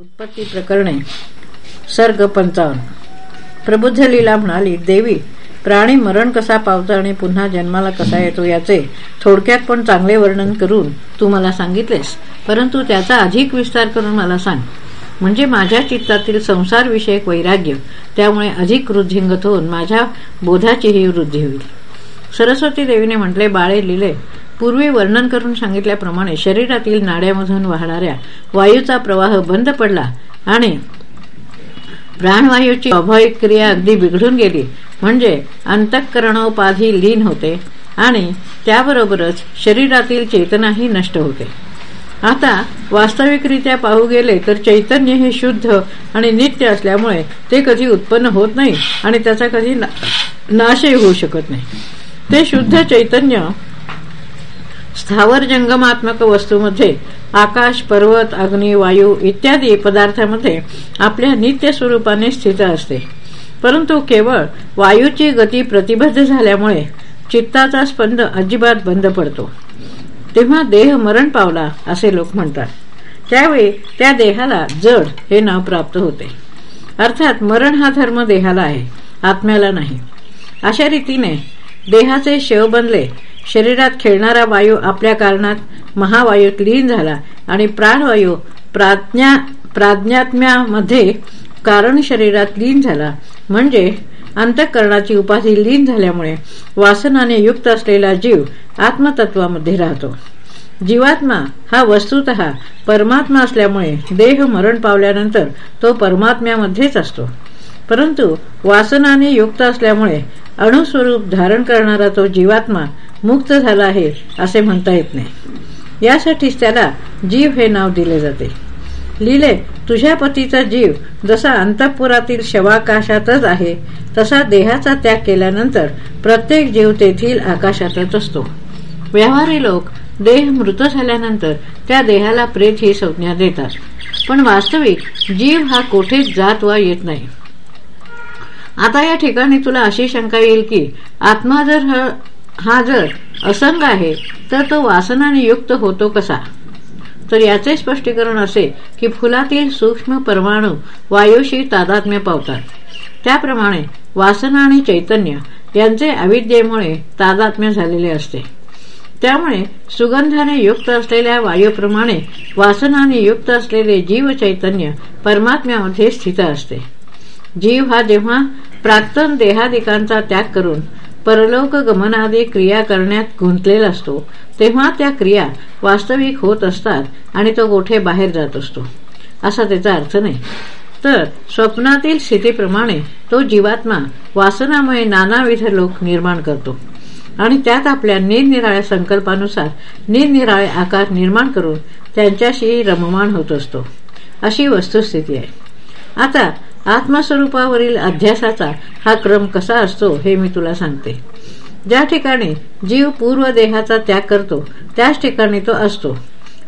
उत्पत्ती प्रकरणे सर्ग पंचावन्न. प्रबुद्ध लीला म्हणाली देवी प्राणी मरण कसा पावतो आणि पुन्हा जन्माला कसा येतो याचे थोडक्यात पण चांगले वर्णन करून तू मला सांगितलेस. परंतु त्याचा अधिक विस्तार करून मला सांग. म्हणजे माझ्या चित्तातील संसारविषयक वैराग्य त्यामुळे अधिक वृद्धिंगत होऊन माझ्या बोधाचीही वृद्धी होईल. सरस्वती देवीने म्हटले बाळे लिले पूर्वी वर्णन करून सांगितल्याप्रमाणे शरीरातील नाड्यामधून वाहणाऱ्या वायूचा प्रवाह बंद पडला आणि प्राणवायूची स्वाभाविक क्रिया अगदी बिघडून गेली. म्हणजे अंतःकरणोपाधी लीन होते आणि त्याबरोबरच शरीरातील चेतनाही नष्ट होते. आता वास्तविकरित्या पाहू गेले तर चैतन्य हे शुद्ध आणि नित्य असल्यामुळे ते कधी उत्पन्न होत नाही आणि त्याचा कधी नाशही होऊ शकत नाही. ते शुद्ध चैतन्य स्थावर जंगमात्मक वस्तूमध्ये आकाश पर्वत अग्नी वायू इत्यादी पदार्थामध्ये आपल्या नित्य स्वरूपाने स्थित असते. परंतु केवळ वायूची गती प्रतिबद्ध झाल्यामुळे चित्ताचा स्पंद अजिबात बंद पडतो. तेव्हा देह मरण पावला असे लोक म्हणतात. त्यावेळी त्या देहाला जड हे नाव प्राप्त होते. अर्थात मरण हा धर्म देहाला आहे आत्म्याला नाही. अशा रीतीने देहाचे शेव बनले शरीरात खेळणारा वायू आपल्या कारणात महावायूत लीन झाला आणि प्राणवायू प्राज्ञा प्राज्ञात्म्यामध्ये कारण शरीरात लीन झाला. म्हणजे अंतःकरणाची उपाधी लीन झाल्यामुळे वासनाने युक्त असलेला जीव आत्मतत्वामध्ये राहतो. जीवात्मा हा वस्तुत परमात्मा असल्यामुळे देह मरण पावल्यानंतर तो परमात्म्यामध्येच असतो. परंतु वासनाने युक्त असल्यामुळे अणुस्वरूप धारण करणारा तो जीवात्मा मुक्त झाला आहे असे म्हणता येत नाही. यासाठीच त्याला जीव हे नाव दिले जाते. लिले तुझ्या पतीचा जीव जसा अंतपुरातील शवाकाशातच आहे तसा देहाचा त्याग केल्यानंतर प्रत्येक जीव तेथील आकाशातच असतो. व्यवहारी लोक देह मृत झाल्यानंतर त्या देहाला प्रेत ही संज्ञा देतात. पण वास्तविक जीव हा कोठेच जात वा येत नाही. आता या ठिकाणी तुला अशी शंका येईल की आत्मा जर हा जर असंग आहे तर तो वासनाने युक्त होतो कसा? तर याचे स्पष्टीकरण असे की फुलातील सूक्ष्म परमाणू वायूशी तादात्म्य पावतात. त्याप्रमाणे वासना आणि चैतन्य यांचे अविद्येमुळे तादात्म्य झालेले असते. त्यामुळे सुगंधाने युक्त असलेल्या वायूप्रमाणे वासनाने युक्त असलेले जीव चैतन्य परमात्म्यामध्ये स्थित असते. जीव हा जेव्हा प्राक्तन देहादिकांचा त्याग करून परलोक गमनादी क्रिया करण्यात गुंतलेला असतो तेव्हा त्या क्रिया वास्तविक होत असतात आणि तो गोठे बाहेर जात असतो. असा त्याचा अर्थ नाही. तर स्वप्नातील स्थितीप्रमाणे तो जीवात्मा वासनामुळे नानाविध लोक निर्माण करतो आणि त्यात आपल्या निरनिराळ्या संकल्पानुसार निरनिराळे आकार निर्माण करून त्यांच्याशी रममाण होत असतो. अशी वस्तुस्थिती आहे. आता आत्मस्वरूपावरील अध्यासाचा हा क्रम कसा असतो हे मी तुला सांगते. ज्या ठिकाणी जीव पूर्व देहाचा त्याग करतो त्याच ठिकाणी तो असतो.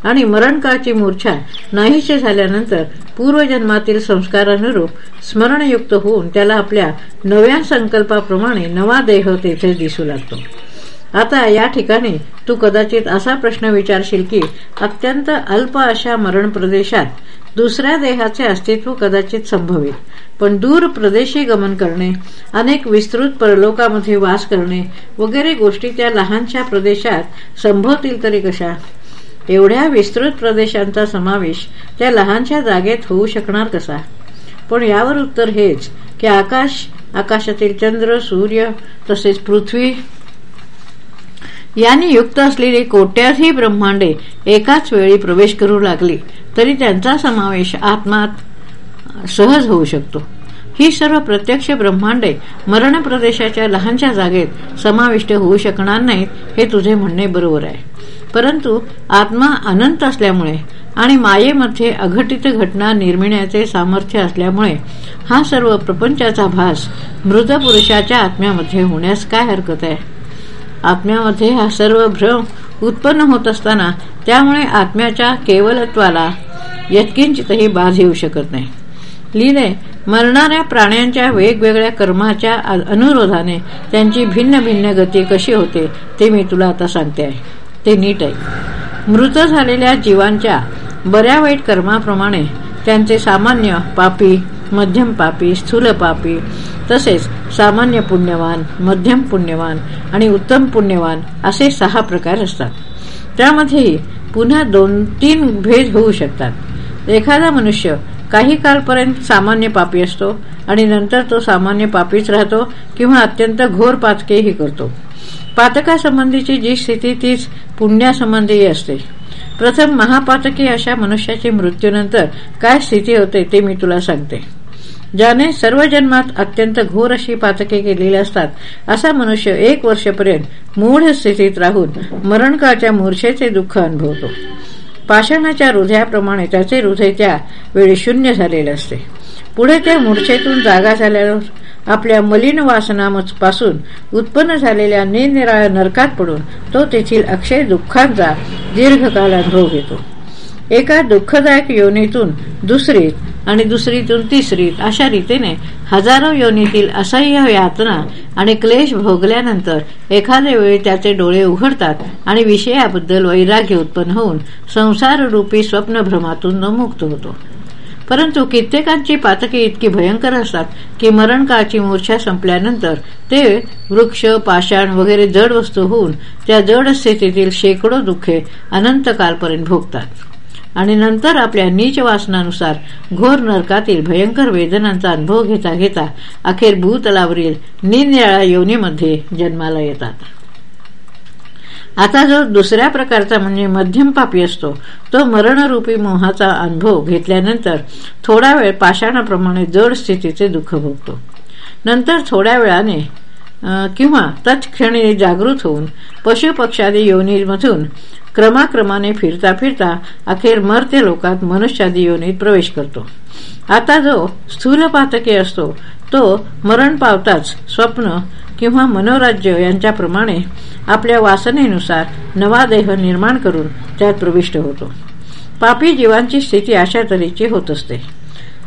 आणि मरणकाळची मूर्छा नाहीशी झाल्यानंतर पूर्वजन्मातील संस्कारानुरूप स्मरणयुक्त होऊन त्याला आपल्या नव्या संकल्पाप्रमाणे नवा देह तेथे दिसू लागतो. आता या ठिकाणी तू कदाचित असा प्रश्न विचारशील की अत्यंत अल्प अशा मरण प्रदेशात दुसऱ्या देहाचे अस्तित्व कदाचित संभवेल पण दूर प्रदेशी गमन करणे अनेक विस्तृत परलोकामध्ये वास करणे वगैरे गोष्टी त्या लहानशा प्रदेशात संभवतील तरी कशा? एवढ्या विस्तृत प्रदेशांचा समावेश त्या लहानशा जागेत होऊ शकणार कसा? पण यावर उत्तर हेच की आकाश आकाशातील चंद्र सूर्य तसेच पृथ्वी यांनी युक्त असलेली कोट्यातही ब्रह्मांडे एकाच वेळी प्रवेश करू लागली तरी त्यांचा समावेश आत्मात सहज होऊ शकतो. ही सर्व प्रत्यक्ष ब्रह्मांडे मरण प्रदेशाच्या लहानशा जागेत समाविष्ट होऊ शकणार नाहीत हे तुझे म्हणणे बरोबर आहे. परंतु आत्मा अनंत असल्यामुळे आणि मायेमध्ये अघटित घटना निर्मिण्याचे सामर्थ्य असल्यामुळे हा सर्व प्रपंचाचा भास मृत पुरुषाच्या आत्म्यामध्ये होण्यास काय हरकत आहे? आत्म्यामध्ये हा सर्व भ्रम उत्पन्न होत असताना त्यामुळे आत्म्याच्या केवलत्वाला यत्किंचितही बाध येऊ शकत नाही. लिहिले मरणाऱ्या प्राण्यांच्या वेगवेगळ्या कर्माच्या अनुरोधाने त्यांची भिन्न भिन्न गती कशी होते ते मी तुला आता सांगते. आहे ते नीट आहे. मृत झालेल्या जीवांच्या बऱ्या वाईट कर्माप्रमाणे त्यांचे सामान्य पापी मध्यम पापी स्थूल पापी तसेच सामान्य पुण्यवान मध्यम पुण्यवान आणि उत्तम पुण्यवान असे सहा प्रकार असतात. त्यामध्येही पुन्हा दोन तीन भेद होऊ शकतात. एखादा मनुष्य काही कालपर्यंत सामान्य पापी असतो आणि नंतर तो सामान्य पापीच राहतो किंवा अत्यंत घोर पातकेही करतो. पातकासंबंधीची जी स्थिती तीच पुण्यासंबंधीही असते. प्रथम महापातकी अशा मनुष्याची मृत्यूनंतर काय स्थिती होते ते मी तुला सांगते. ज्याने सर्व जन्मात अत्यंत घोर अशी पातके केलेली असतात असा मनुष्य एक वर्षपर्यंत मूढ स्थितीत राहून मरणकाळच्या मूर्छेचे दुःख अनुभवतो. पाषाणाच्या हृदयाप्रमाणे त्याचे हृदय त्या वेळी शून्य झालेले असते. पुढे त्या मूर्छेतून जागा झाल्यावर आपल्या मलिन वासनापासून उत्पन्न झालेल्या निरनिराळ्या नरकात पडून तो तेथील अक्षय दुःखांचा दीर्घकाल अनुभव घेतो. एका दुःखदायक योनीतून दुसरीत आणि दुसरीतून तिसरीत अशा रीतीने हजारो योनीतील असह्य यातना आणि क्लेश भोगल्यानंतर एखाद्या वेळी त्याचे डोळे उघडतात आणि विषयाबद्दल वैराग्य उत्पन्न होऊन संसार रूपी स्वप्नभ्रमातून मुक्त होतो. परंतु कित्येकांची पातके इतकी भयंकर असतात की मरणकाळची मूर्छा संपल्यानंतर ते वृक्ष पाषाण वगैरे जड वस्तू होऊन त्या जड स्थितीतील शेकडो दुःखे अनंत कालपर्यंत भोगतात. आणि नंतर आपल्या नीच वासनानुसार घोर नरकातील भयंकर वेदनांचा अनुभव घेता घेता अखेर भूतलावरील निरनिळ्या योनीमध्ये जन्माला येतात. आता जो दुसऱ्या प्रकारचा म्हणजे मध्यम पापी असतो तो मरणरूपी मोहाचा अनुभव घेतल्यानंतर थोडा वेळ पाषाणाप्रमाणे जड स्थितीचे दुःख भोगतो. नंतर थोड्या वेळाने किंवा तत्क्षणी जागृत होऊन पशुपक्षादी योनीमधून क्रमाक्रमाने फिरता फिरता अखेर मर्त्य लोकात मनुष्यादी योनीत प्रवेश करतो. आता जो स्थूलपातके असतो तो मरण पावताच स्वप्न किंवा मनोराज्य यांच्याप्रमाणे आपल्या वासनेनुसार नवा देह निर्माण करून त्यात प्रविष्ट होतो. पापी जीवांची स्थिती अशा तऱ्हेची होत असते.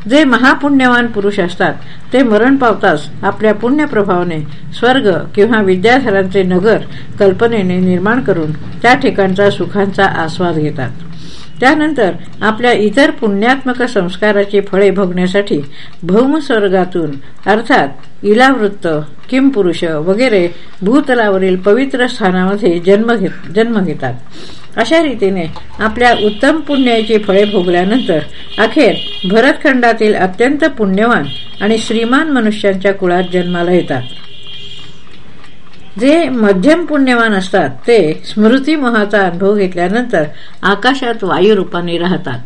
जे महापुण्यवान पुरुष असतात ते मरण पावताच आपल्या पुण्यप्रभावाने स्वर्ग किंवा विद्याधरांचे नगर कल्पनेने निर्माण करून त्या ठिकाणचा सुखांचा आस्वाद घेतात. त्यानंतर आपल्या इतर पुण्यात्मक संस्काराची फळे भोगण्यासाठी भौमस्वर्गातून अर्थात इलावृत्त किमपुरुष वगैरे भूतलावरील पवित्र स्थानामध्ये जन्म घेत जन्म घेतात. अशा रीतीने आपल्या उत्तम पुण्याची फळे भोगल्यानंतर अखेर भरतखंडातील अत्यंत पुण्यवान आणि श्रीमान मनुष्यांच्या कुळात जन्माला येतात. जे मध्यम पुण्यवान असतात ते स्मृती मोहाचा अनुभव घेतल्यानंतर आकाशात वायू रूपाने राहतात.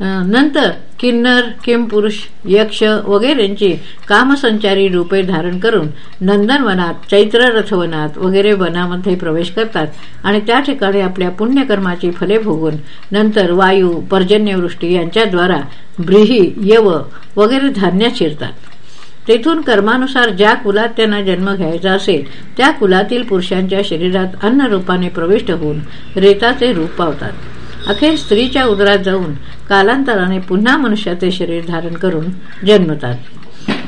नंतर किन्नर किमपुरुष यक्ष वगैरेंची कामसंचारी रूपे धारण करून नंदनवनात चैत्र रथवनात वगैरे वनामध्ये प्रवेश करतात आणि त्या ठिकाणी आपल्या पुण्यकर्माची फले भोगून नंतर वायू पर्जन्यवृष्टी यांच्याद्वारा ब्रिही यव वगैरे धान्य शिरतात तेथून कर्मानुसार ज्या कुलात त्यांना जन्म घ्यायचा असेल त्या कुलातील पुरुषांच्या शरीरात अन्न रूपाने प्रविष्ट होऊन रेताचे रूप पावतात. अखेर स्त्रीच्या उदरात जाऊन कालांतराने पुन्हा मनुष्याचे शरीर धारण करून जन्मतात.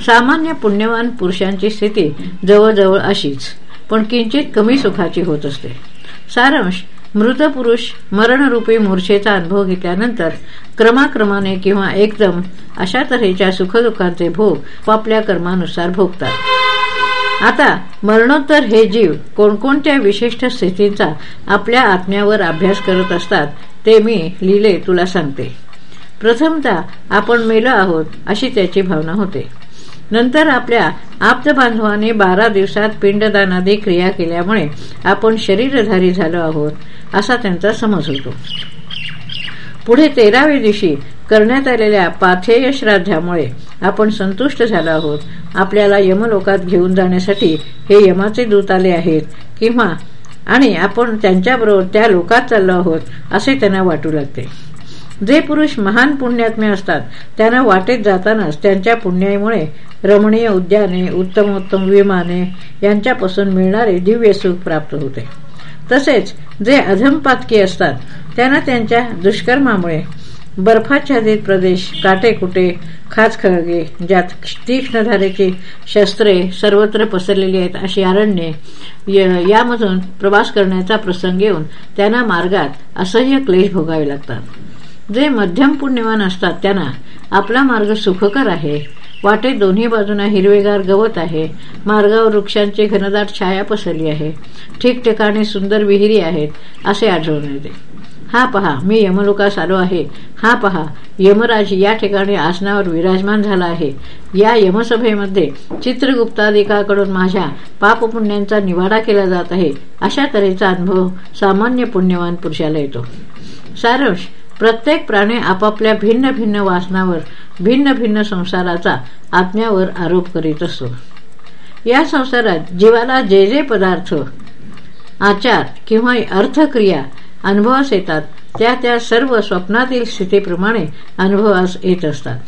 सामान्य पुण्यवान पुरुषांची स्थिती जवळजवळ अशीच पण किंचित कमी सुखाची होत असते. सारांश मृत पुरुष मरणरूपी मूर्छेचा अनुभव घेतल्यानंतर क्रमाक्रमाने किंवा एकदम अशा तऱ्हेच्या सुखदुःखांचे भोग आपल्या कर्मानुसार भोगतात. आता मरणोत्तर हे जीव कोणकोणत्या विशिष्ट स्थितींचा आपल्या आत्म्यावर अभ्यास करत असतात ते मी लिहिले तुला सांगते. प्रथमतः आपण मेलो आहोत अशी त्याची भावना होते. नंतर आपल्या आप्तबांधवाने बारा दिवसात पिंडदानादी क्रिया केल्यामुळे आपण शरीरधारी झालो आहोत असा त्यांचा समज होतो. पुढे तेराव्या दिवशी करण्यात आलेल्या पाथेय श्राद्धामुळे आपण संतुष्ट झालो आहोत. आपल्याला यमलोकात घेऊन जाण्यासाठी हे यमाचे दूत आले आहेत किंवा आणि आपण त्यांच्याबरोबर त्या लोकात चाललो आहोत असे त्यांना वाटू लागते. जे पुरुष महान पुण्यात्मे असतात त्यांना वाटेत जातानाच त्यांच्या पुण्यामुळे रमणीय उद्याने उत्तमोत्तम विमाने यांच्यापासून मिळणारे दिव्य सुख प्राप्त होते. तसेच जे अधमपातकी असतात त्यांना त्यांच्या दुष्कर्मामुळे बर्फाच्छादित प्रदेश काटेकुटे खाचखळगे ज्यात तीक्ष्णधारेची शस्त्रे सर्वत्र पसरलेली आहेत अशी अरण्ये यामधून प्रवास करण्याचा प्रसंग येऊन त्यांना मार्गात असह्य क्लेश भोगावे लागतात. जे मध्यम पुण्यवान असतात त्यांना आपला मार्ग सुखकर आहे. वाटेत दोन्ही बाजूना हिरवेगार गवत आहे. मार्गावर वृक्षांची घनदाट छाया पसरली आहे. ठिकठिकाणी सुंदर विहिरी आहेत असे आढळून येते. हा पहा मी यमलोकास आलो आहे. हा पहा यमराज या ठिकाणी आसनावर विराजमान झाला आहे. या यमसभेमध्ये चित्रगुप्तादिकाकडून माझ्या पापपुण्यांचा निवाडा केला जात आहे. अशा तऱ्हेचा अनुभव सामान्य पुण्यवान पुरुषाला येतो. सारांश प्रत्येक प्राणी आपापल्या भिन्न भिन्न वासनावर भिन्न भिन्न संसाराचा आत्म्यावर आरोप करीत असतो या संसारात जीवाला जे जे पदार्थ आचार किंवा अर्थक्रिया अनुभवास येतात त्या त्या सर्व स्वप्नातील स्थितीप्रमाणे अनुभवास येत असतात.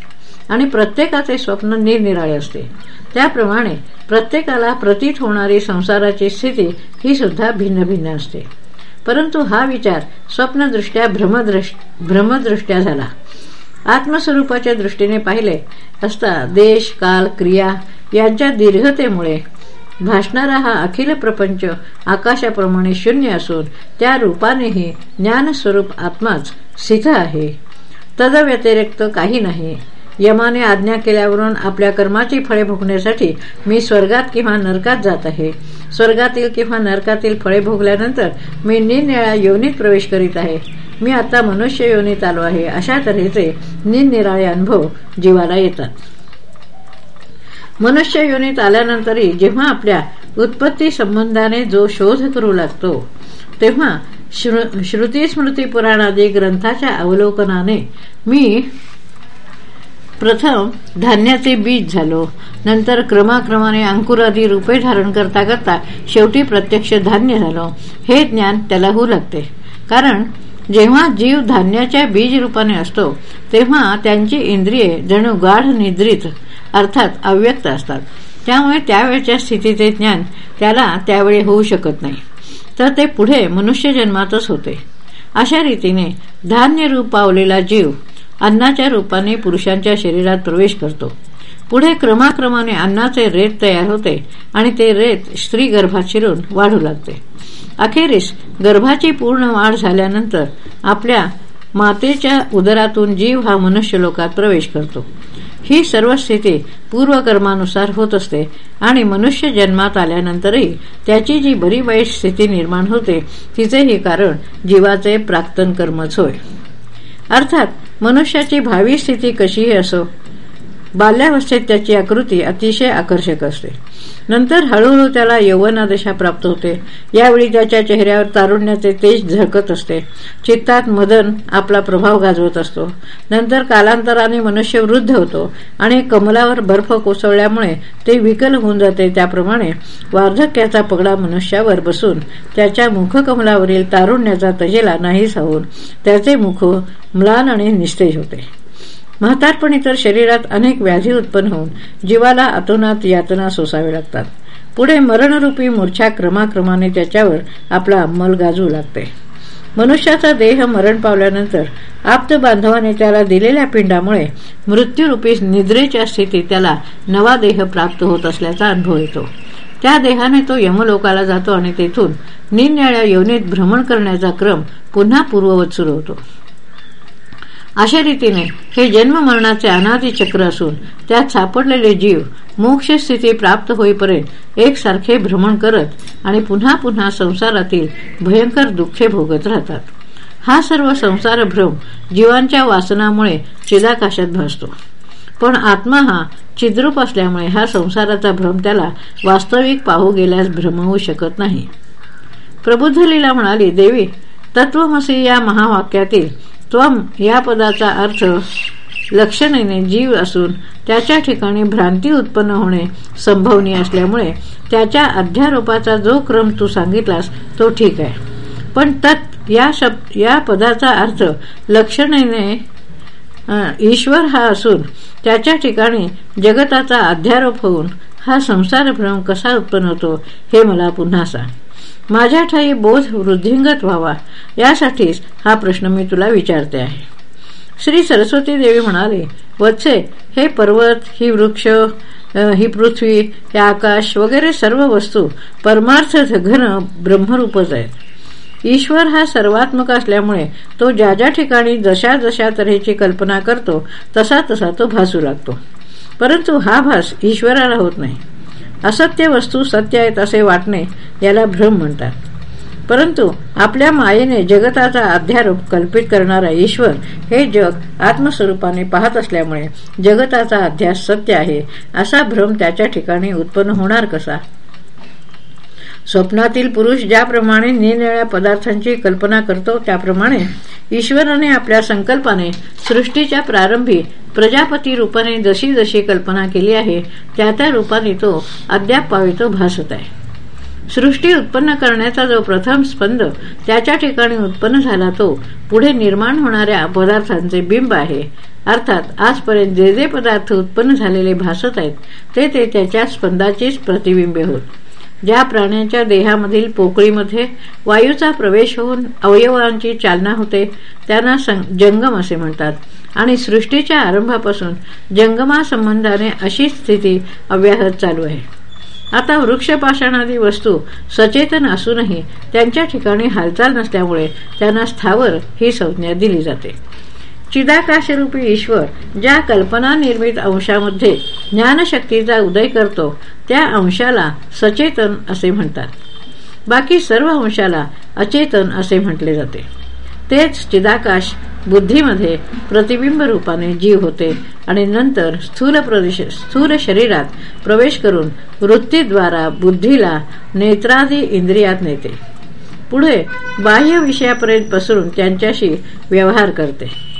आणि प्रत्येकाचे स्वप्न निरनिराळे असते. त्याप्रमाणे प्रत्येकाला प्रतीत होणारी संसाराची स्थिती ही सुद्धा भिन्न भिन्न असते. परंतु हा विचार स्वप्नदृष्ट्या भ्रमदृष्ट्या झाला. आत्मस्वरूपाच्या दृष्टीने पाहिले असता देश काल क्रिया यांच्या दीर्घतेमुळे भासणारा हा अखिल प्रपंच आकाशाप्रमाणे शून्य असून त्या रूपानेही ज्ञानस्वरूप आत्माच स्थित आहे. तदव्यतिरिक्त काही नाही. यमाने आज्ञा केल्यावरून आपल्या कर्माची फळे भोगण्यासाठी मी स्वर्गात किंवा नरकात जात आहे. स्वर्गातील किंवा नरकातील फळे भोगल्यानंतर मी निनिळ्या योनीत प्रवेश करीत आहे. मी आता मनुष्य योनीत आलो आहे. अशा तऱ्हेचे निरनिराळे अनुभव जीवाला येतात. मनुष्य योनीत आल्यानंतरही जेव्हा आपल्या उत्पत्ती संबंधाने जो शोध करू लागतो तेव्हा श्रुती स्मृती पुराणादी ग्रंथाच्या अवलोकनाने मी प्रथम धान्याचे बीज झालो. नंतर क्रमाक्रमाने अंकुरादी रूपे धारण करता करता शेवटी प्रत्यक्ष धान्य झालो. हे ज्ञान त्याला होऊ लागते. कारण जेव्हा जीव धान्याच्या बीज रूपाने असतो तेव्हा त्यांची इंद्रिये जणू गाढ निद्रित अर्थात अव्यक्त असतात. त्यामुळे त्यावेळच्या स्थितीचे ज्ञान त्याला त्यावेळी होऊ शकत नाही. तर ते पुढे मनुष्य जन्मातच होते. अशा रीतीने धान्य रूप पावलेला जीव अन्नाच्या रूपाने पुरुषांच्या शरीरात प्रवेश करतो. पुढे क्रमाक्रमाने अन्नाचे रेत तयार होते आणि ते रेत स्त्री गर्भात शिरून वाढू लागते. अखेरीस गर्भाची पूर्ण वाढ झाल्यानंतर आपल्या मातेच्या उदरातून जीव हा मनुष्य लोकात प्रवेश करतो. ही सर्व स्थिती पूर्वकर्मानुसार होत असते आणि मनुष्य जन्मात आल्यानंतरही त्याची जी बरी वाईट स्थिती निर्माण होते तिचेही कारण जीवाचे प्राक्तन कर्मच होय. अर्थात मनुष्याची भावी स्थिती कशीही असो? बाल्यावस्थेत त्याची आकृती अतिशय आकर्षक असते. नंतर हळूहळू त्याला यवनादशा प्राप्त होते. यावेळी त्याच्या चेहऱ्यावर तारुण्याचे तेज झळकत असते. चित्तात मदन आपला प्रभाव गाजवत असतो. नंतर कालांतराने मनुष्य वृद्ध होतो आणि कमलावर बर्फ कोसळल्यामुळे ते विकल होऊन जाते. त्याप्रमाणे वार्धक्याचा पगडा मनुष्यावर बसून त्याच्या मुखकमलावरील तारुण्याचा तजेला नाहीसा होऊन त्याचे मुख म्लान आणि निस्तेज होते. म्हातारपणी तर शरीरात अनेक व्याधी उत्पन्न होऊन जीवाला अतोनात यातना सोसावे लागतात. पुढे मरणरूपी मूर्छा क्रमाक्रमाने त्याच्यावर आपला अंमल गाजू लागते. मनुष्याचा देह मरण पावल्यानंतर आप्त बांधवाने त्याला दिलेल्या पिंडामुळे मृत्यूरूपी निद्रेच्या स्थितीत त्याला नवा देह प्राप्त होत असल्याचा अनुभव येतो. त्या देहाने तो यमलोकाला जातो आणि तेथून निरनिळ्या योनीत भ्रमण करण्याचा क्रम पुन्हा पूर्ववत सुरू होतो. अशा रीतीने हे जन्म मरणाचे अनादी चक्र असून त्यात सापडलेले जीव मोक्ष स्थिती प्राप्त होईपर्यंत एकसारखे भ्रमण करत आणि पुन्हा पुन्हा संसारातील भयंकर दुःखे भोगत राहतात. हा सर्व संसार भ्रम जीवांच्या वासनामुळे चिदाकाशात भासतो. पण आत्मा हा चिद्रूप असल्यामुळे हा संसाराचा भ्रम त्याला वास्तविक पाहू गेल्यास भ्रमवू शकत नाही. प्रबुद्ध लीला म्हणाली देवी तत्वमसी या महावाक्यातील त्वम या पदाचा अर्थ लक्षणेने जीव असून त्याच्या ठिकाणी भ्रांती उत्पन्न होणे संभवनीय असल्यामुळे त्याच्या अध्यारोपाचा जो क्रम तू सांगितलास तो ठीक आहे. पण तत् या शब्द या पदाचा अर्थ लक्षणेने ईश्वर हा असून त्याच्या ठिकाणी जगताचा अध्यारोप होऊन हा संसारभ्रम कसा उत्पन्न होतो हे मला पुन्हा सांग. माझ्या ठाई बोध वृद्धिंगत व्हावा यासाठीच हा प्रश्न मी तुला विचारते आहे. श्री सरस्वती देवी म्हणाले वत्से हे पर्वत ही वृक्ष ही पृथ्वी हे आकाश वगैरे सर्व वस्तू परमार्थ घन ब्रह्मरूपच आहेत. ईश्वर हा सर्वात्मक असल्यामुळे तो ज्या ज्या ठिकाणी जशा जशा तऱ्हेची कल्पना करतो तसा तसा तो भासू लागतो. परंतु हा भास ईश्वराला होत नाही. असत्य वस्तू सत्य आहेत असे वाटणे याला भ्रम म्हणतात. परंतु आपल्या मायेने जगताचा अध्यारोप कल्पित करणारा ईश्वर हे जग आत्मस्वरूपाने पाहत असल्यामुळे जगताचा अध्यास सत्य आहे असा भ्रम त्याच्या ठिकाणी उत्पन्न होणार कसा? स्वप्नातील पुरुष ज्याप्रमाणे निरनिळ्या पदार्थांची कल्पना करतो त्याप्रमाणे ईश्वराने आपल्या संकल्पाने सृष्टीच्या प्रारंभी प्रजापती रूपाने जशी जशी कल्पना केली आहे त्या त्या रूपाने तो अद्याप पावितो भासत आहे. सृष्टी उत्पन्न करण्याचा जो प्रथम स्पंद त्याच्या ठिकाणी उत्पन्न झाला तो पुढे निर्माण होणाऱ्या पदार्थांचे बिंब आहे. अर्थात आजपर्यंत जे जे पदार्थ उत्पन्न झालेले भासत आहेत ते ते त्याच्या स्पंदाचेच प्रतिबिंबे होत. ज्या प्राण्यांच्या देहामधील पोकळीमध्ये वायूचा प्रवेश होऊन अवयवांची चालना होते त्यांना जंगम असे म्हणतात. आणि सृष्टीच्या आरंभापासून जंगमासंबंधाने अशी स्थिती अव्याहत चालू आहे. आता वृक्षपाषाणादी वस्तू सचेतन असूनही त्यांच्या ठिकाणी हालचाल नसल्यामुळे त्यांना स्थावर ही संज्ञा दिली जाते. चिदाकाशरूपी ईश्वर ज्या कल्पना निर्मित अंशामध्ये ज्ञानशक्तीचा उदय करतो त्या अंशाला सचेतन असे म्हणतात. बाकी सर्व अंशाला अचेतन असे म्हटले जाते. तेच चिदाकाश बुद्धीमध्ये प्रतिबिंब रूपाने जीव होते आणि नंतर स्थूल प्रदेश स्थूल शरीरात प्रवेश करून वृत्तीद्वारा बुद्धीला नेत्रादी इंद्रियात नेते. पुढे बाह्य विषयापर्यंत पसरून त्यांच्याशी व्यवहार करते.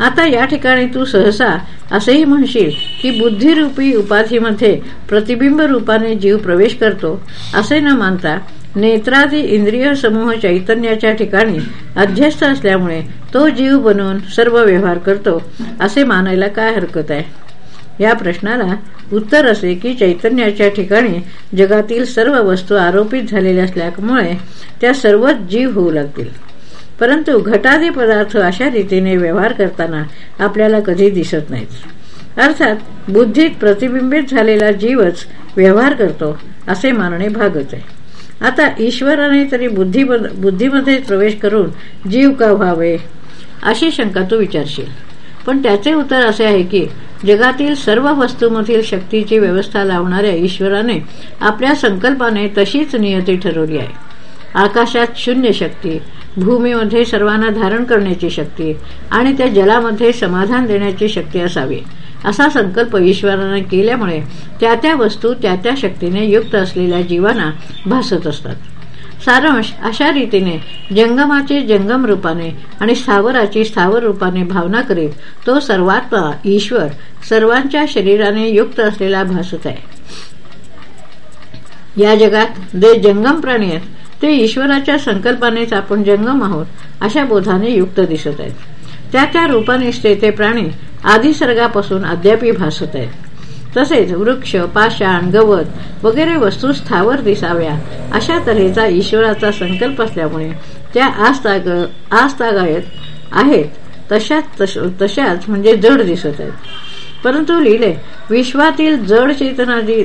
आता या ठिकाणी तू सहसा असेही म्हणशील की बुद्धिरूपी उपाधीमध्ये प्रतिबिंब रूपाने जीव प्रवेश करतो असे न मानता नेत्रादी इंद्रिय समूह चैतन्याच्या ठिकाणी अध्यस्त असल्यामुळे तो जीव बनवून सर्व व्यवहार करतो असे मानायला काय हरकत आहे? या प्रश्नाला उत्तर असे की चैतन्याच्या ठिकाणी जगातील सर्व वस्तू आरोपित झालेल्या असल्यामुळे त्या सर्वच जीव होऊ लागतील. परंतु घटादी पदार्थ अशा रीतीने व्यवहार करताना आपल्याला कधी दिसत नाहीत. अर्थात बुद्धीत प्रतिबिंबित झालेला जीवच व्यवहार करतो असे मानणे भागच आहे. आता ईश्वराने तरी बुद्धी बुद्धीमध्ये प्रवेश करून जीव का व्हावे अशी शंका तू विचारशील. पण त्याचे उत्तर असे आहे की जगातील सर्व वस्तूमधील शक्तीची व्यवस्था लावणाऱ्या ईश्वराने आपल्या संकल्पाने तशीच नियती ठरवली आहे. आकाशात शून्य शक्ती भूमीमध्ये सर्वांना धारण करण्याची शक्ती आणि त्या जलामध्ये समाधान देण्याची शक्ती असावी. असा संकल्प ईश्वराने केल्यामुळे त्या त्या वस्तू त्या त्या शक्तीने युक्त असलेल्या जीवांना भासत असतात. सारांश अशा रीतीने जंगमाचे जंगम रूपाने आणि स्थावराची स्थावर रूपाने भावना करीत तो सर्वात्मा ईश्वर सर्वांच्या शरीराने युक्त असलेला भासत आहे. या जगात जे जंगम प्राणी आहेत ते ईश्वराच्या संकल्पानेच आपण जंगम आहोत अशा बोधाने युक्त दिसत आहेत. त्या त्या रूपानेच ते ते प्राणी आदिसर्गापासून अद्यापी भासत आहेत. तसेच वृक्ष पाषाण गवत वगैरे वस्तू स्थावर दिसाव्या अशा तऱ्हेचा ईश्वराचा संकल्प असल्यामुळे त्या आस्ताग आस्तागायत आहेत. तशाच तशाच म्हणजे जड दिसत आहेत. परंतु लिहिले विश्वातील जड चेतनादी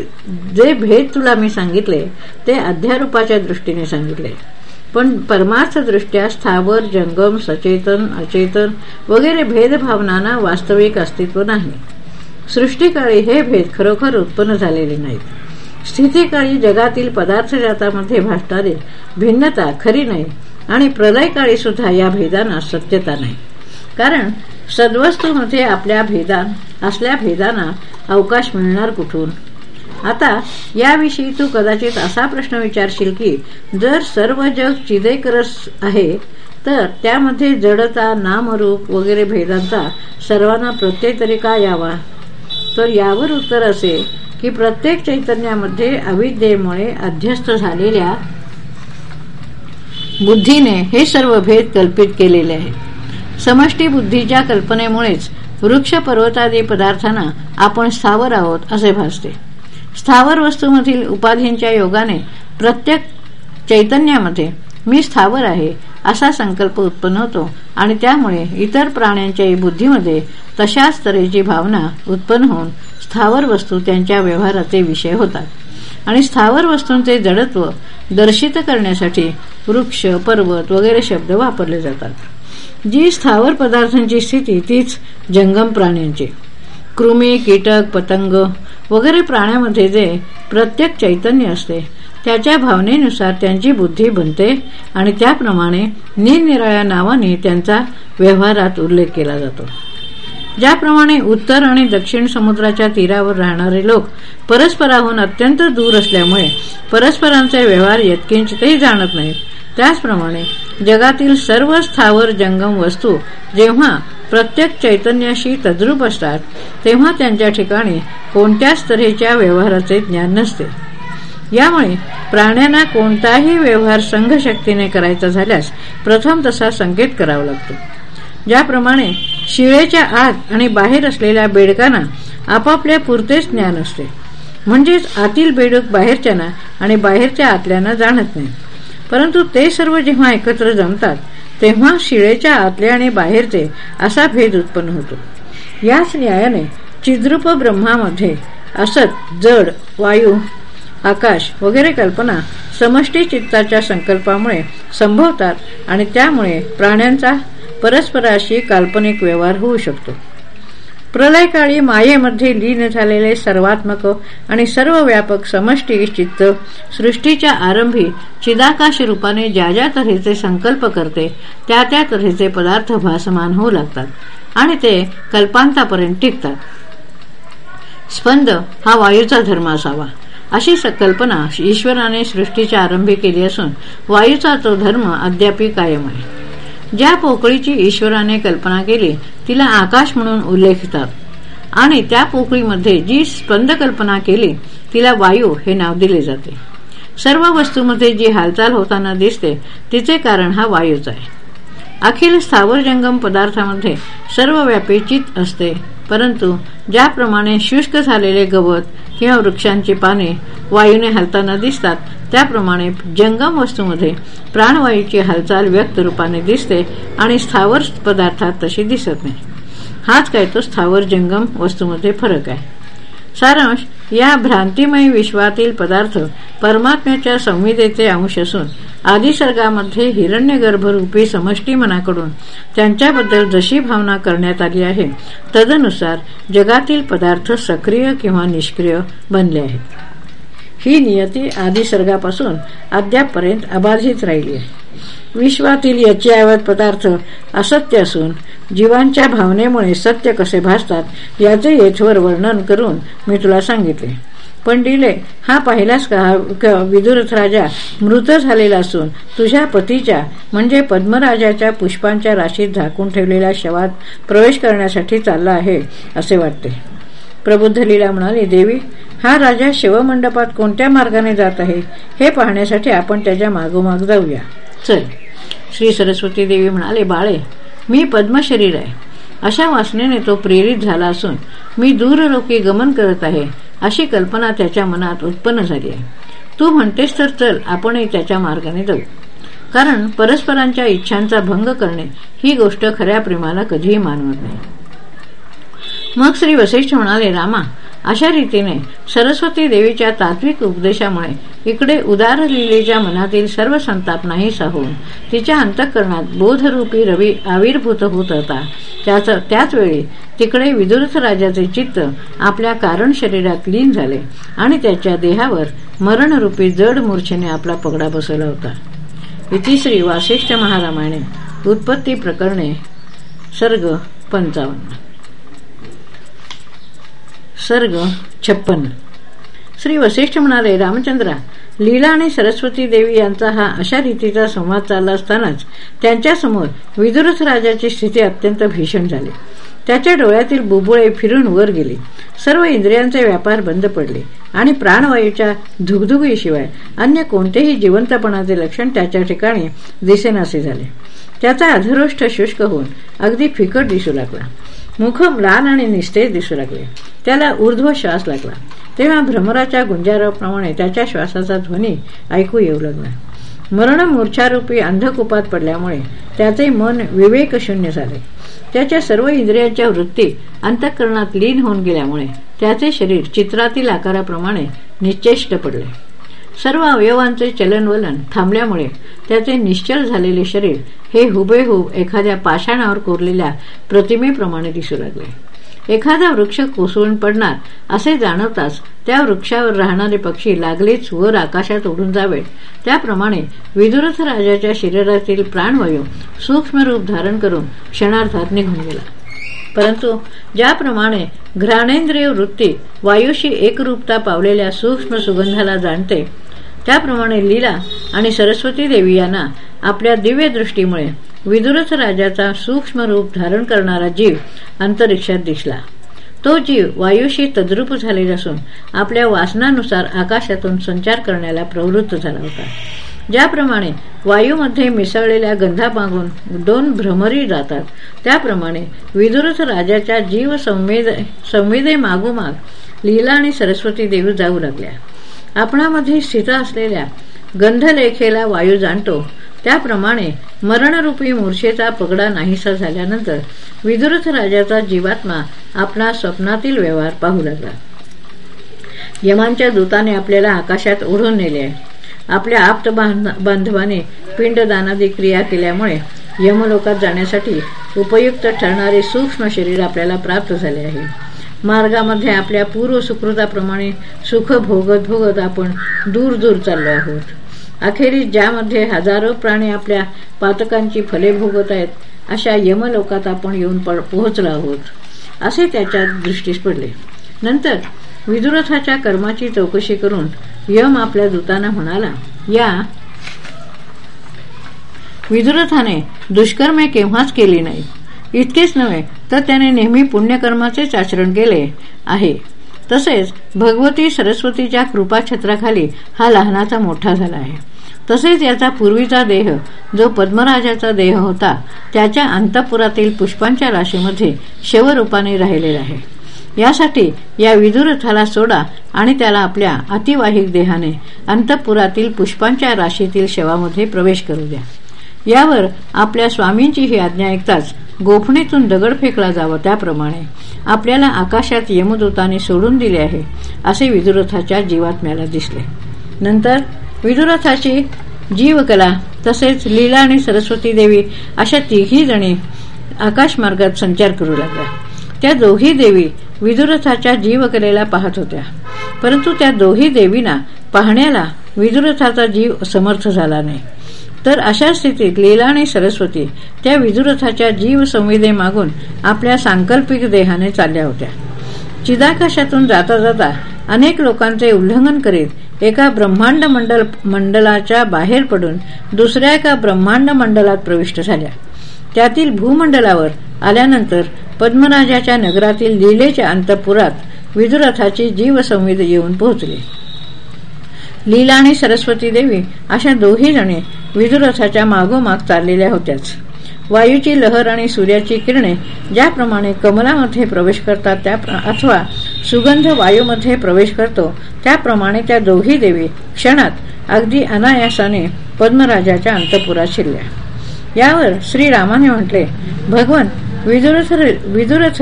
जे भेद तुला मी सांगितले ते अध्यारूपाच्या दृष्टीने सांगितले. पण परमार्थ दृष्ट्या स्थावर जंगम सचेतन अचेतन वगैरे भेदभावनांना वास्तविक अस्तित्व नाही. सृष्टीकाळी हे भेद खरोखर उत्पन्न झालेले नाहीत. स्थितीकाळी जगातील पदार्थ जातामध्ये भासणारी भिन्नता खरी नाही आणि प्रलयकाळी सुद्धा या भेदांना सत्यता नाही. कारण सद्वस्तूमध्ये आपल्या भेदान असल्या भेदांना अवकाश मिळणार कुठून? आता याविषयी तू कदाचित असा प्रश्न विचारशील की जर सर्व जग चिदेकरस आहे तर त्यामध्ये जडता नामरूप वगैरे भेदांचा सर्वांना प्रत्येक तरी का यावा? तर यावर उत्तर असे की प्रत्येक चैतन्यामध्ये अविद्येमुळे अध्यस्त झालेल्या बुद्धीने हे सर्व भेद कल्पित केलेले आहे समष्टी बुद्धीच्या कल्पनेमुळेच वृक्ष पर्वतादी पदार्थांना आपण स्थावर आहोत असे भासते. स्थावर वस्तूमधील उपाधींच्या योगाने प्रत्येक चैतन्यामध्ये मी स्थावर आहे असा संकल्प उत्पन्न होतो आणि त्यामुळे इतर प्राण्यांच्याही बुद्धीमध्ये तशाच तऱ्हेची भावना उत्पन्न होऊन स्थावर वस्तू त्यांच्या व्यवहाराचे विषय होतात. आणि स्थावर वस्तूंचे जडत्व दर्शित करण्यासाठी वृक्ष पर्वत वगैरे शब्द वापरले जातात. जी स्थावर पदार्थांची स्थिती तीच जंगम प्राण्यांची. कृमी कीटक पतंग वगैरे प्राण्यामध्ये जे प्रत्येक चैतन्य असते त्याच्या भावनेनुसार त्यांची बुद्धी बनते आणि त्याप्रमाणे निरनिराळ्या नावाने त्यांचा व्यवहारात उल्लेख केला जातो. ज्याप्रमाणे उत्तर आणि दक्षिण समुद्राच्या तीरावर राहणारे लोक परस्पराहून अत्यंत दूर असल्यामुळे परस्परांचे व्यवहार यत्किंचितही जाणत नाहीत. त्याचप्रमाणे जगातील सर्व स्थावर जंगम वस्तू जेव्हा प्रत्येक चैतन्याशी तद्रूप असतात तेव्हा त्यांच्या ठिकाणी कोणत्याच तऱ्हेच्या व्यवहाराचे ज्ञान नसते. यामुळे प्राण्यांना कोणताही व्यवहार संघशक्तीने करायचा झाल्यास प्रथम तसा संकेत करावा लागतो. ज्याप्रमाणे शिळेच्या आत आणि बाहेर असलेल्या बेडकांना आपापल्या पुरतेच ज्ञान असते. म्हणजेच आतील बेडूक बाहेरच्याना आणि बाहेरच्या आतल्यांना जाणत नाही. परंतु ते सर्व जेव्हा एकत्र जमतात तेव्हा शिळेच्या आतले आणि बाहेरचे असा भेद उत्पन्न होतो. याच न्यायाने चिद्रूप ब्रह्मामध्ये असत जड वायू आकाश वगैरे कल्पना समष्टी चित्ताच्या संकल्पामुळे संभवतात आणि त्यामुळे प्राण्यांचा परस्पराशी काल्पनिक व्यवहार होऊ शकतो. प्रलयकाळी मायेमध्ये लीन झालेले सर्वात्मक आणि सर्व व्यापक समष्टी चित्त सृष्टीच्या आरंभी चिदाकाश रूपाने ज्या ज्या तऱ्हेचे संकल्प करते त्या त्या तऱ्हेचे पदार्थ भासमान होऊ लागतात आणि ते कल्पांतापर्यंत टिकतात. स्पंद हा वायूचा धर्म असावा. अशी संकल्पना ईश्वराने सृष्टीच्या आरंभी केली असून वायूचा तो धर्म अद्यापी कायम आहे. ज्या पोकळीची ईश्वराने कल्पना केली तिला आकाश म्हणून उल्लेखतात. आणि त्या पोकळीमध्ये जी स्पंद कल्पना केली तिला वायू हे नाव दिले जाते. सर्व वस्तूमध्ये जी हालचाल होताना दिसते तिचे कारण हा वायूच आहे. अखिल स्थावर जंगम पदार्थामध्ये सर्व व्यापी चित असते परंतु ज्याप्रमाणे शुष्क झालेले गवत किंवा वृक्षांची पाने वायूने हलताना दिसतात. त्याप्रमाणे जंगम वस्तूमध्ये प्राणवायूची हालचाल व्यक्त रूपाने दिसते आणि स्थावर पदार्थात तशी दिसत नाही. हाच काय तो स्थावर जंगम वस्तूमध्ये फरक आहे. सारांश या भ्रांतिमय विश्वातील पदार्थ परमात्म्याच्या संविदेचे अंश असून आदिसर्गामध्ये हिरण्यगर्भरूपी समष्टी मनाकडून त्यांच्याबद्दल जशी भावना करण्यात आली आहे तदनुसार जगातील पदार्थ सक्रिय किंवा निष्क्रिय बनले आहेत. ही नियती आदिसर्गापासून अद्यापपर्यंत अबाधित राहिली आहे. विश्वातील याची पदार्थ असत्य असून जीवांच्या भावनेमुळे सत्य कसे भासतात याचे येथवर वर्णन करून मी तुला सांगितले. पण डिले हा पाहिलास का विदुरथ राजा मृत झालेला असून तुझ्या पतीच्या म्हणजे पद्मराजाच्या पुष्पांच्या राशीत झाकून ठेवलेल्या शवात प्रवेश करण्यासाठी चालला आहे असे वाटते. प्रबुद्ध लीला म्हणाली देवी हा राजा शिवमंडपात कोणत्या मार्गाने जात आहे हे पाहण्यासाठी आपण त्याच्या मागोमाग जाऊया. चल. श्री सरस्वती देवी म्हणाले बाळे मी पद्मशरीर आहे. अशा वासनेने तो प्रेरित झाला असून मी दूरलोकी गमन करत आहे. अशी कल्पना त्याच्या मनात उत्पन्न झाली आहे. तू म्हणतेस तर चल आपणही त्याच्या मार्गाने जाऊ. कारण परस्परांच्या इच्छांचा भंग करणे ही गोष्ट खऱ्या प्रेमाला कधीही मानवत नाही. मग श्री वसिष्ठ म्हणाले रामा अशा रीतीने सरस्वती देवीच्या तात्विक उपदेशामुळे इकडे उदार लिलेच्या मनातील सर्व संताप नाही होऊन तिच्या अंतःकरणात बोधरूपी रवी आविर्भूत होत होता. त्याच वेळी तिकडे विदुरथ राजाचे चित्त आपल्या कारण शरीरात लीन झाले आणि त्याच्या देहावर मरणरूपी जड मूर्छेने आपला पगडा बसवला होता. इतिश्री वासिष्ठ महारामाने उत्पत्ती प्रकरणे सर्ग पंचावन्न. सर्ग छप्पन. श्री वसिष्ठ म्हणाले रामचंद्रा लीला आणि सरस्वती देवी यांचा हा अशा रीतीचा संवाद चालला असतानाच त्यांच्यासमोर विदुरथ राजाची स्थिती अत्यंत भीषण झाली. त्याच्या डोळ्यातील बुबुळे फिरून वर गेली. सर्व इंद्रियांचे व्यापार बंद पडले आणि प्राणवायूच्या धुगधुगीशिवाय अन्य कोणतेही जिवंतपणाचे लक्षण त्याच्या ठिकाणी दिसेनासे झाले. त्याचा अधरोष्ठ शुष्क होऊन अगदी फिकट दिसू लागला. मुख म्लान आणि निस्तेज दिसू लागले. त्याला ऊर्ध्व श्वास लागला. तेव्हा भ्रमराच्या गुंजाराप्रमाणे त्याच्या श्वासाचा ध्वनी ऐकू येऊ लागला. मरण मूर्छारूपी अंधकुपात पडल्यामुळे त्याचे मन विवेकशून्य झाले. त्याच्या सर्व इंद्रियांच्या वृत्ती अंतःकरणात लीन होऊन गेल्यामुळे त्याचे शरीर चित्रातील आकाराप्रमाणे निश्चेष्ट पडले. सर्व अवयवांचे चलनवलन थांबल्यामुळे त्याचे निश्चल झालेले शरीर हे हुबेहूब एखाद्या पाषाणावर कोरलेल्या प्रतिमेप्रमाणे दिसू लागले. एखादा वृक्ष कोसळून पडणार असे जाणवताच त्या वृक्षावर राहणारे पक्षी लागलेच वर आकाशात उडून जावेत. त्याप्रमाणे विदुरथ राजाच्या शरीरातील प्राणवायू सूक्ष्म रूप धारण करून क्षणार्थात निघून गेला. परंतु ज्याप्रमाणे घ्राणेंद्रिय वृत्ती वायूशी एकरूपता पावलेल्या सूक्ष्म सुगंधाला जाणते त्याप्रमाणे लीला आणि सरस्वती देवी यांना आपल्या दिव्य दृष्टीमुळे विदुरथ राजाचा सूक्ष्म रूप धारण करणारा जीव अंतरिक्षात दिसला. तो जीव वायूशी तद्रूप झालेला असून आपल्या वासनानुसार आकाशातून संचार करण्याला प्रवृत्त झाला होता. ज्याप्रमाणे वायूमध्ये मिसळलेल्या गंधामागून दोन भ्रमरी जातात त्याप्रमाणे विदुरथ राजाच्या जीव संवेद संवेदे मागोमाग लीला आणि सरस्वती देवी जाऊ लागल्या. आपणामध्ये स्थित असलेल्या गंधलेखेला वायू जाणतो. त्याप्रमाणे मरणरूपी मूर्छेचा पगडा नाहीसा झाल्यानंतर विदुरथ राजाचा जीवात्मा आपला स्वप्नातील व्यवहार पाहू लागला. यमांच्या दूताने आपल्याला आकाशात ओढून नेले आहे. आपल्या आप्त बांधवाने पिंडदानादी क्रिया केल्यामुळे यमलोकात जाण्यासाठी उपयुक्त ठरणारे सूक्ष्म शरीर आपल्याला प्राप्त झाले आहे. मार्गामध्ये आपल्या पूर्व सुकृताप्रमाणे सुख भोगत भोगत आपण दूर दूर चाललो आहोत. अखेरीस ज्यामध्ये हजारो प्राणी आपल्या पातकांची फले भोगत आहेत अशा यमलोकात आपण येऊन पोहोचलो आहोत. असे त्याच्या दृष्टीस पडले. नंतर विदुरथाच्या कर्माची चौकशी करून यम आपल्या दूतांना म्हणाला या विदुरथाने दुष्कर्मे केव्हाच केली नाही इतकेच नव्हे तर त्याने नेहमी पुण्यकर्माचेच आचरण केले आहे. तसेच भगवती सरस्वतीच्या कृपाछत्राखाली हा लहानाचा मोठा झाला आहे. तसेच याचा पूर्वीचा देह जो पद्मराजाचा देह होता त्याच्या अंतपुरातील पुष्पांच्या राशीमध्ये शवरूपाने राहिलेला आहे. यासाठी या विदुरथाला सोडा आणि त्याला आपल्या अतिवाहिक देहाने अंतपुरातील पुष्पांच्या राशीतील शवामध्ये प्रवेश करू द्या. यावर आपल्या स्वामींची ही आज्ञा ऐकताच गोफणीतून दगड फेकला जावं त्याप्रमाणे. आपल्याला आकाशात यमदूताने सोडून दिले आहे असे विदुरथाच्या जीवात्म्याला दिसले. नंतर विदुरथाची जीवकला तसेच लीला आणि सरस्वती देवी अशा तिघी जणी आकाशमार्गात संचार करू लागल्या. त्या दोघी देवी विदुरथाच्या जीवकलेला पाहत होत्या. परंतु त्या दोघी देवींना पाहण्याला विदुरथाचा जीव समर्थ झाला नाही. तर अशा स्थितीत लीला आणि सरस्वती त्या विदुरथाच्या जीवसंविधे मागून आपल्या सांकल्पिक देहाने चालल्या होत्या. चिदाकाशातून जाता जाता अनेक लोकांचे उल्लंघन करीत एका ब्रह्मांड मंडल मंडलाच्या बाहेर पडून दुसऱ्या एका ब्रह्मांड मंडलात प्रविष्ट झाल्या. त्यातील भूमंडलावर आल्यानंतर पद्मराजाच्या नगरातील लीलेच्या अंतपुरात विदुरथाची जीवसंविध येऊन पोहोचले. लीला आणि सरस्वती देवी अशा दोघी जणी विदुरथाच्या मागोमाग चाललेल्या होत्याच. वायूची लहर आणि सूर्याची किरणे ज्याप्रमाणे कमलामध्ये प्रवेश करतात त्या अथवा सुगंध वायूमध्ये प्रवेश करतो त्याप्रमाणे त्या दोघी देवी क्षणात अगदी अनायासाने पद्मराजाच्या अंतपुरात शिरल्या. यावर श्रीरामाने म्हटले भगवन विदुरथ विदुरथ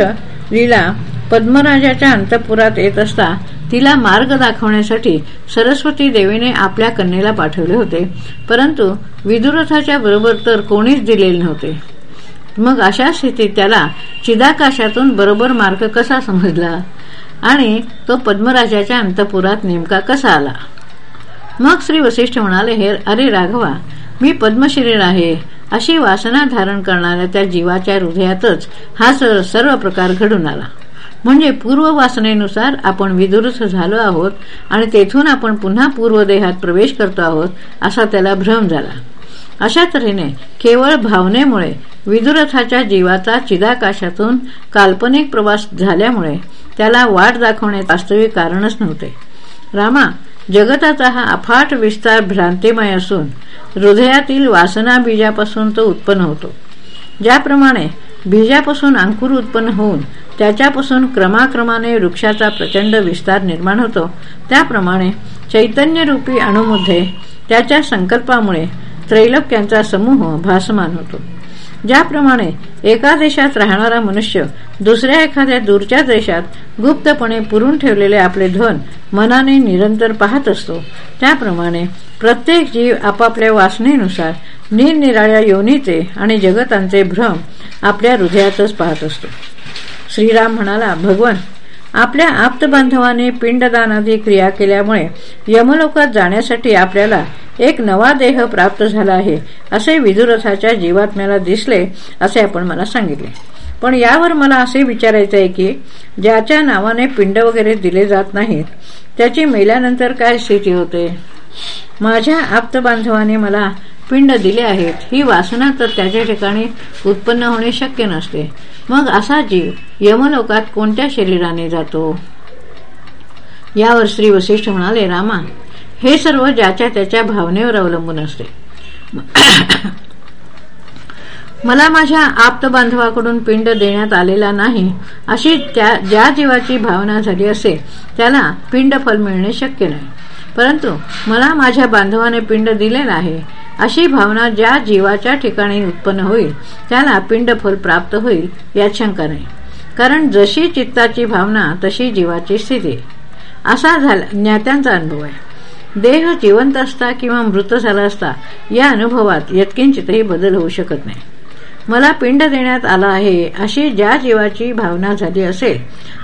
लीला पद्मराजाच्या अंतपुरात येत असता तिला मार्ग दाखवण्यासाठी सरस्वती देवीने आपल्या कन्येला पाठवले होते. परंतु विदुरथाच्या बरोबर तर कोणीच दिलेले नव्हते. मग अशा स्थितीत त्याला चिदाकाशातून बरोबर मार्ग कसा समजला? आणि तो पद्मराजाच्या अंतपुरात नेमका कसा आला? मग श्री वसिष्ठ म्हणाले हे अरे राघवा मी पद्मशरीर आहे. अशी वासना धारण करणाऱ्या त्या जीवाच्या हृदयातच हा सर्व प्रकार घडून आला. म्हणजे पूर्व वासनेनुसार आपण विदुरथ झालो आहोत आणि तेथून आपण पुन्हा पूर्वदेहात प्रवेश करतो आहोत असा त्याला भ्रम झाला. अशा तऱ्हेने केवळ भावनेमुळे विदुरथाच्या जीवाचा चिदाकाशातून काल्पनिक प्रवास झाल्यामुळे त्याला वाट दाखवणे वास्तविक कारणच नव्हते. रामा जगताचा हा अफाट विस्तार भ्रांतिमय असून हृदयातील वासना बीजापासून तो उत्पन्न होतो. ज्याप्रमाणे बीजापासून अंकुर उत्पन्न होऊन त्याच्यापासून क्रमाक्रमाने वृक्षाचा प्रचंड विस्तार निर्माण होतो. त्याप्रमाणे चैतन्यरूपी अणुमध्ये त्याच्या संकल्पामुळे त्रैलोक्यांचा समूह भासमान होतो. ज्याप्रमाणे एका देशात राहणारा मनुष्य दुसऱ्या एखाद्या दूरच्या देशात गुप्तपणे पुरून ठेवलेले आपले धन मनाने निरंतर पाहत असतो. त्याप्रमाणे प्रत्येक जीव आपापल्या वासनेनुसार निरनिराळ्या योनीचे आणि जगतांचे भ्रम आपल्या हृदयातच पाहत असतो. श्रीराम म्हणाला भगवान आपल्या आप्तबांधवाने पिंडदानादी क्रिया केल्यामुळे यमलोकात जाण्यासाठी आपल्याला एक नवा देह प्राप्त झाला आहे असे विदुरथाच्या जीवात्म्याला दिसले असे आपण मला सांगितले. पण यावर मला असे विचारायचे आहे की ज्याच्या नावाने पिंड वगैरे दिले जात नाहीत त्याची मेल्यानंतर काय स्थिती होते? माझ्या आप्तबांधवाने मला पिंड दिले आहेत ही वासना तर त्याच्या ठिकाणी उत्पन्न होणे शक्य नसते. मग असा जीव यमलोकात कोणत्या शरीराने जातो? यावर श्री वसिष्ठ म्हणाले रामा हे सर्व ज्याच्या त्याच्या भावनेवर अवलंबून असते. मला माझ्या आप्त बांधवाकडून पिंड देण्यात आलेला नाही अशी त्या ज्या जीवाची भावना झाली असेल त्याला पिंड फल मिळणे शक्य नाही. परंतु मला माझ्या बांधवाने पिंड दिलेला आहे अशी भावना ज्या जीवाच्या ठिकाणी उत्पन्न होईल त्याला पिंडफल प्राप्त होईल यात शंका नाही. कारण जशी चित्ताची भावना तशी जीवाची स्थिती. असा झाला ज्ञात्यांचा अनुभव आहे. देह जिवंत असता किंवा मृत झाला असता या अनुभवात यत्किंचितही बदल होऊ शकत नाही. मला पिंड देण्यात आला आहे अशी ज्या जीवाची भावना झाली असेल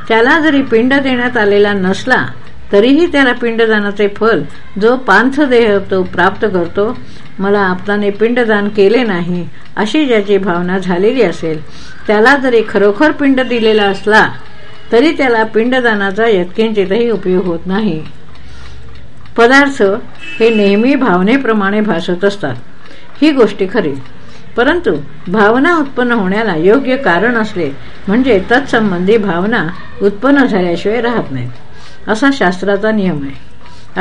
त्याला जरी पिंड देण्यात आलेला नसला तरीही त्याला पिंडदानाचे फल जो पांथ देह तो प्राप्त करतो मला आपणाने पिंडदान केले नाही अशी ज्याची भावना झालेली असेल त्याला जरी खरोखर पिंड दिलेला असला तरी त्याला पिंडदानाचा यत्किंचितही उपयोग होत नाही. पदार्थ हे नेहमी भावनेप्रमाणे भासत असतात. ही गोष्टी खरी. परंतु भावना उत्पन्न होण्याला योग्य कारण असले म्हणजे तत्संबंधी भावना उत्पन्न झाल्याशिवाय राहत नाहीत. असा शास्त्राचा नियम आहे.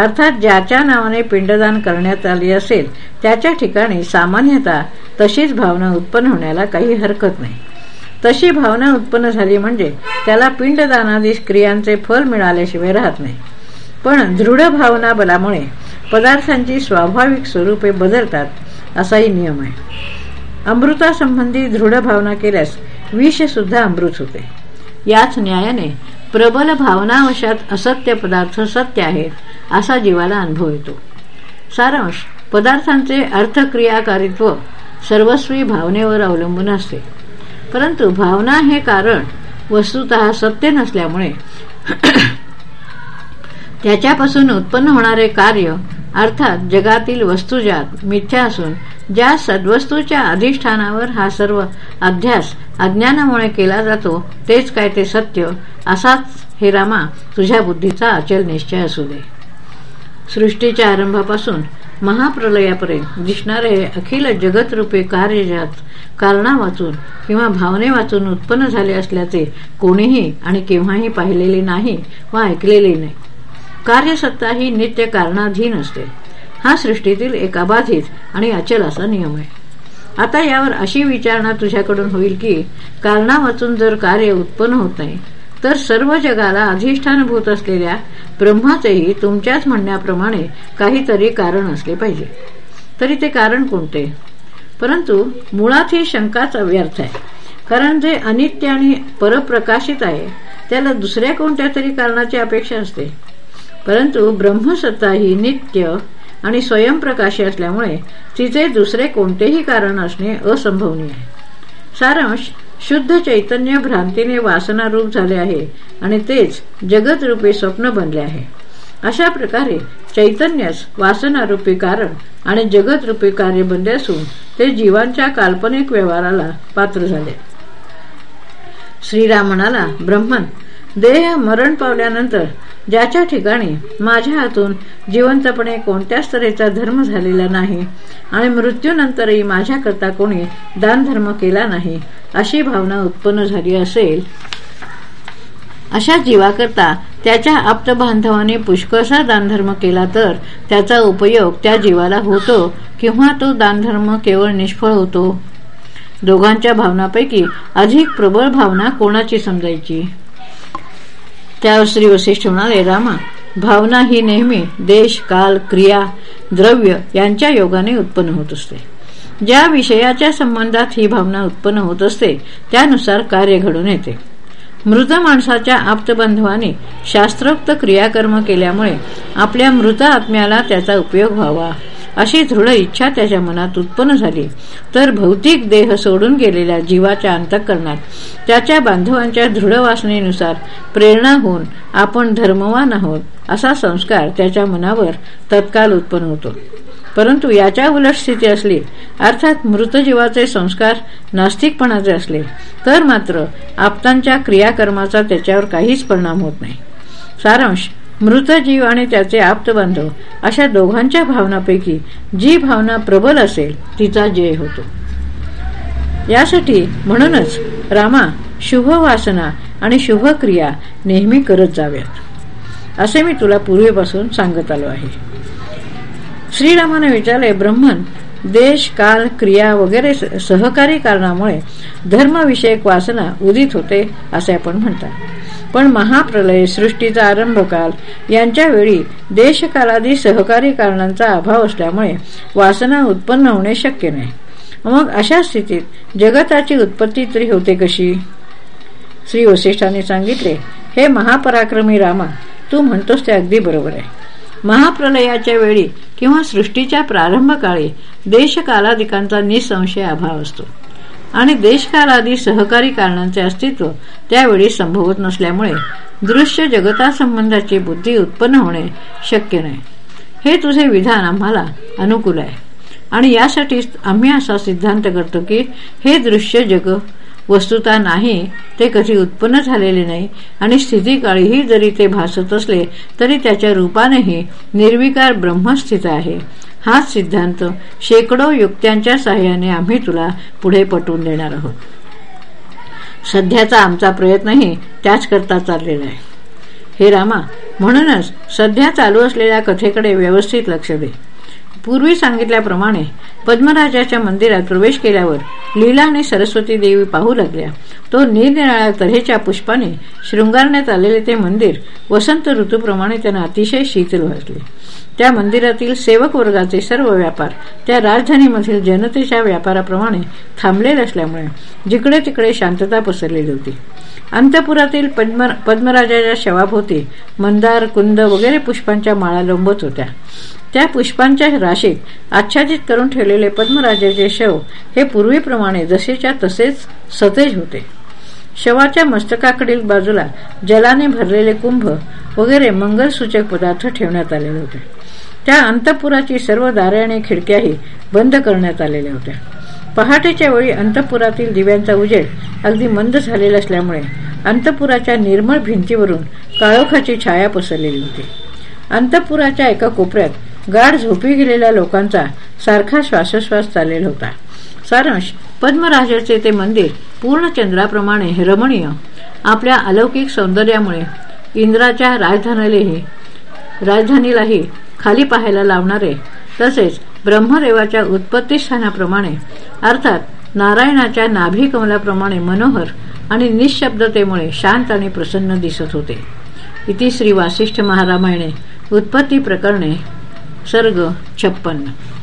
अर्थात ज्याच्या नावाने पिंडदान करण्यात आले असेल त्याच्या ठिकाणी सामान्यतः तशीच भावना उत्पन्न होण्याला काही हरकत नाही. तशी भावना उत्पन्न झाली म्हणजे त्याला पिंडदानादी क्रियांचे फल मिळाल्याशिवाय राहत नाही. पण दृढ भावना बलामुळे पदार्थांची स्वाभाविक स्वरूपे बदलतात असाही नियम आहे. अमृतासंबंधी दृढ भावना केल्यास विष सुद्धा अमृत होते. याच न्यायाने प्रबल भावनावशात असत्य पदार्थ सत्य आहेत असा जीवाला अनुभव येतो. सारांश पदार्थांचे अर्थक्रियाकारित्व सर्वस्वी भावनेवर अवलंबून असते. परंतु भावना हे कारण वस्तुत सत्य नसल्यामुळे त्याच्यापासून उत्पन्न होणारे कार्य अर्थात जगातील वस्तुजात मिथ्या असून ज्या सद्वस्तूच्या अधिष्ठानावर हा सर्व अध्यास अज्ञानामुळे केला जातो तेच काय ते सत्य असाच हे रामा तुझ्या बुद्धीचा अचल निश्चय असू दे. सृष्टीच्या आरंभापासून महाप्रलयापर्यंत दिसणारे हे अखिल जगतरूपे कार्यजात कारणा वाचून किंवा भावने वाचून उत्पन्न झाले असल्याचे कोणीही आणि केव्हाही पाहिलेले नाही व ऐकलेले नाही. कार्यसत्ता ही नित्य कारणाधीन असते. हा सृष्टीतील एक अबाधित आणि अचल असा नियम आहे. आता यावर अशी विचारणा तुझ्याकडून होईल की कारणावाचून जर कार्य उत्पन्न होत नाही तर सर्व जगाला अधिष्ठानभूत असलेल्या ब्रह्माचेही तुमच्याच म्हणण्याप्रमाणे काहीतरी कारण असले पाहिजे. तरी ते कारण कोणते? परंतु मुळात ही शंकाच अव्यर्थ आहे. कारण जे अनित्य आणि परप्रकाशित आहे त्याला दुसऱ्या कोणत्या तरी कारणाची अपेक्षा असते? परंतु ब्रह्मसत्ता ही नित्य आणि स्वयंप्रकाशी असल्यामुळे तिचे दुसरे कोणतेही कारण असणे असंभवनीय आहे. सारांश शुद्ध चैतन्य भ्रांतीने वासनारूप झाले आहे आणि तेच जगतरूपी स्वप्न बनले आहे. अशा प्रकारे चैतन्यच वासनारूपी कारण आणि जगतरूपी कार्य बनले असून ते जीवांच्या काल्पनिक व्यवहाराला पात्र झाले. श्रीराम म्हणाला ब्रह्मन देह मरण पावल्यानंतर ज्याच्या ठिकाणी माझ्या हातून जिवंतपणे कोणत्याच तऱ्हेचा धर्म झालेला नाही आणि मृत्यूनंतरही माझ्याकरता कोणी दानधर्म केला नाही अशी भावना उत्पन्न झाली असेल. अशा जीवाकरता त्याच्या आप्तबांधवाने पुष्कळसा दानधर्म केला तर त्याचा उपयोग त्या जीवाला होतो किंवा तो दानधर्म केवळ निष्फळ होतो. दोघांच्या भावनापैकी अधिक प्रबळ भावना कोणाची समजायची? त्यावर श्री वशिष्ठ म्हणाले रामा भावना ही नेहमी देश काल क्रिया द्रव्य यांच्या योगाने उत्पन्न होत असते. ज्या विषयाच्या संबंधात ही भावना उत्पन्न होत असते त्यानुसार कार्य घडून येते. मृत माणसाच्या आप्तबंधवाने शास्त्रोक्त क्रियाकर्म केल्यामुळे आपल्या मृत आत्म्याला त्याचा उपयोग व्हावा. अशी दृढ इच्छा त्याच्या मनात उत्पन्न झाली. तर भौतिक देह सोडून गेलेल्या जीवाच्या अंतकरणात त्याच्या बांधवांच्या दृढ वासनेनुसार प्रेरणा होऊन आपण धर्मवान आहोत असा संस्कार त्याच्या मनावर तत्काल उत्पन्न होतो. परंतु याच्या उलट स्थिती असली अर्थात मृतजीवाचे संस्कार नास्तिकपणाचे असले तर मात्र आपतांच्या क्रियाकर्माचा त्याच्यावर काहीच परिणाम होत नाही. सारांश मृत जीव आणि त्याचे आप्तबांधव अशा दोघांच्या भावनापैकी जी भावना प्रबल असेल तिचा जय होतो. यासाठी म्हणूनच रामा शुभ वासना आणि शुभ क्रिया नेहमी करत जाव्यात. असे मी तुला पूर्वीपासून सांगत आलो आहे. श्रीरामाने विचारले ब्रह्मन देश काल क्रिया वगैरे सहकारी कारणामुळे धर्मविषयक वासना उदित होते असे आपण म्हणतात पण महाप्रलय सृष्टीचा आरंभ काल यांच्या वेळी देशकालादी सहकारी कारणांचा अभाव असल्यामुळे वासना उत्पन्न होणे शक्य नाही. मग अशा स्थितीत जगताची उत्पत्ती तरी होते कशी? श्री वसिष्ठांनी सांगितले हे महापराक्रमी रामा तू म्हणतोस ते अगदी बरोबर आहे. महाप्रलयाच्या वेळी किंवा सृष्टीच्या प्रारंभ काळी देशकालाधिकांचा निसंशय अभाव असतो. आणि देशकालादी सहकारी कारणांचे अस्तित्व त्यावेळी संभवत नसल्यामुळे दृश्य जगतासंबंधाची बुद्धी उत्पन्न होणे शक्य नाही. हे तुझे विधान आम्हाला अनुकूल आहे. आणि यासाठीच आम्ही असा सिद्धांत करतो की हे दृश्य जग वस्तुता नाही ते कधी उत्पन्न झालेले नाही आणि स्थितीकाळीही जरी ते भासत असले तरी त्याच्या रूपानेही निर्विकार ब्रह्मस्थित आहे. हाच सिद्धांत शेकडो युक्त्यांच्या सहाय्याने आम्ही तुला पुढे पटवून देणार आहोत. सध्याचा आमचा प्रयत्नही त्याच करता चाललेला आहे. हे रामा म्हणूनच सध्या चालू असलेल्या कथेकडे व्यवस्थित लक्ष दे. पूर्वी सांगितल्याप्रमाणे पद्मराजाच्या मंदिरात प्रवेश केल्यावर लीला आणि सरस्वती देवी पाहू लागल्या. तो निरनिराळ्या तऱ्हेच्या पुष्पाने शृंगारण्यात आलेले ते मंदिर वसंत ऋतूप्रमाणे त्यांना अतिशय शीतल वाटले. त्या मंदिरातील सेवक वर्गाचे सर्व व्यापार त्या राजधानीमधील जनतेच्या व्यापाराप्रमाणे थांबलेले असल्यामुळे जिकडे तिकडे शांतता पसरलेली होती. अंतपुरातील पद्म पद्मराजाच्या शवाभोवती मंदार कुंद वगैरे पुष्पांच्या माळा लोंबत होत्या. त्या पुष्पांच्या राशीत आच्छादित करून ठेवलेले पद्मराजाचे शव हे पूर्वीप्रमाणे जसेच्या तसेच सतेज होते. शवाच्या मस्तकाकडील बाजूला जलाने भरलेले कुंभ वगैरे मंगलसूचक पदार्थ ठेवण्यात आलेले होते. त्या अंतपुराची सर्व दारे आणि खिडक्याही बंद करण्यात आलेल्या होत्या. पहाटेच्या वेळी अंतपुरातील दिव्यांचा उजेड अगदी मंद झालेला असल्यामुळे अंतपुराच्या निर्मळ भिंतीवरून काळोखाची छाया पसरलेली होती. अंतपुराच्या एका कोपऱ्यात गाढ झोपी गेलेल्या लोकांचा सारखा श्वासोश्वास चाललेला होता. सारांश पद्मराजाचे ते मंदिर पूर्ण चंद्राप्रमाणे रमणीय. आपल्या अलौकिक सौंदर्यामुळे इंद्राच्या राजधानीलाही राजधानीलाही खाली पाहायला लावणारे तसेच ब्रह्मदेवाच्या उत्पत्तीस्थानाप्रमाणे अर्थात नारायणाच्या नाभी कमलाप्रमाणे मनोहर आणि निशब्दतेमुळे शांत आणि प्रसन्न दिसत होते. इति श्री वासिष्ठ महारामायणे उत्पत्ती प्रकरणे सर्ग छप्पन्न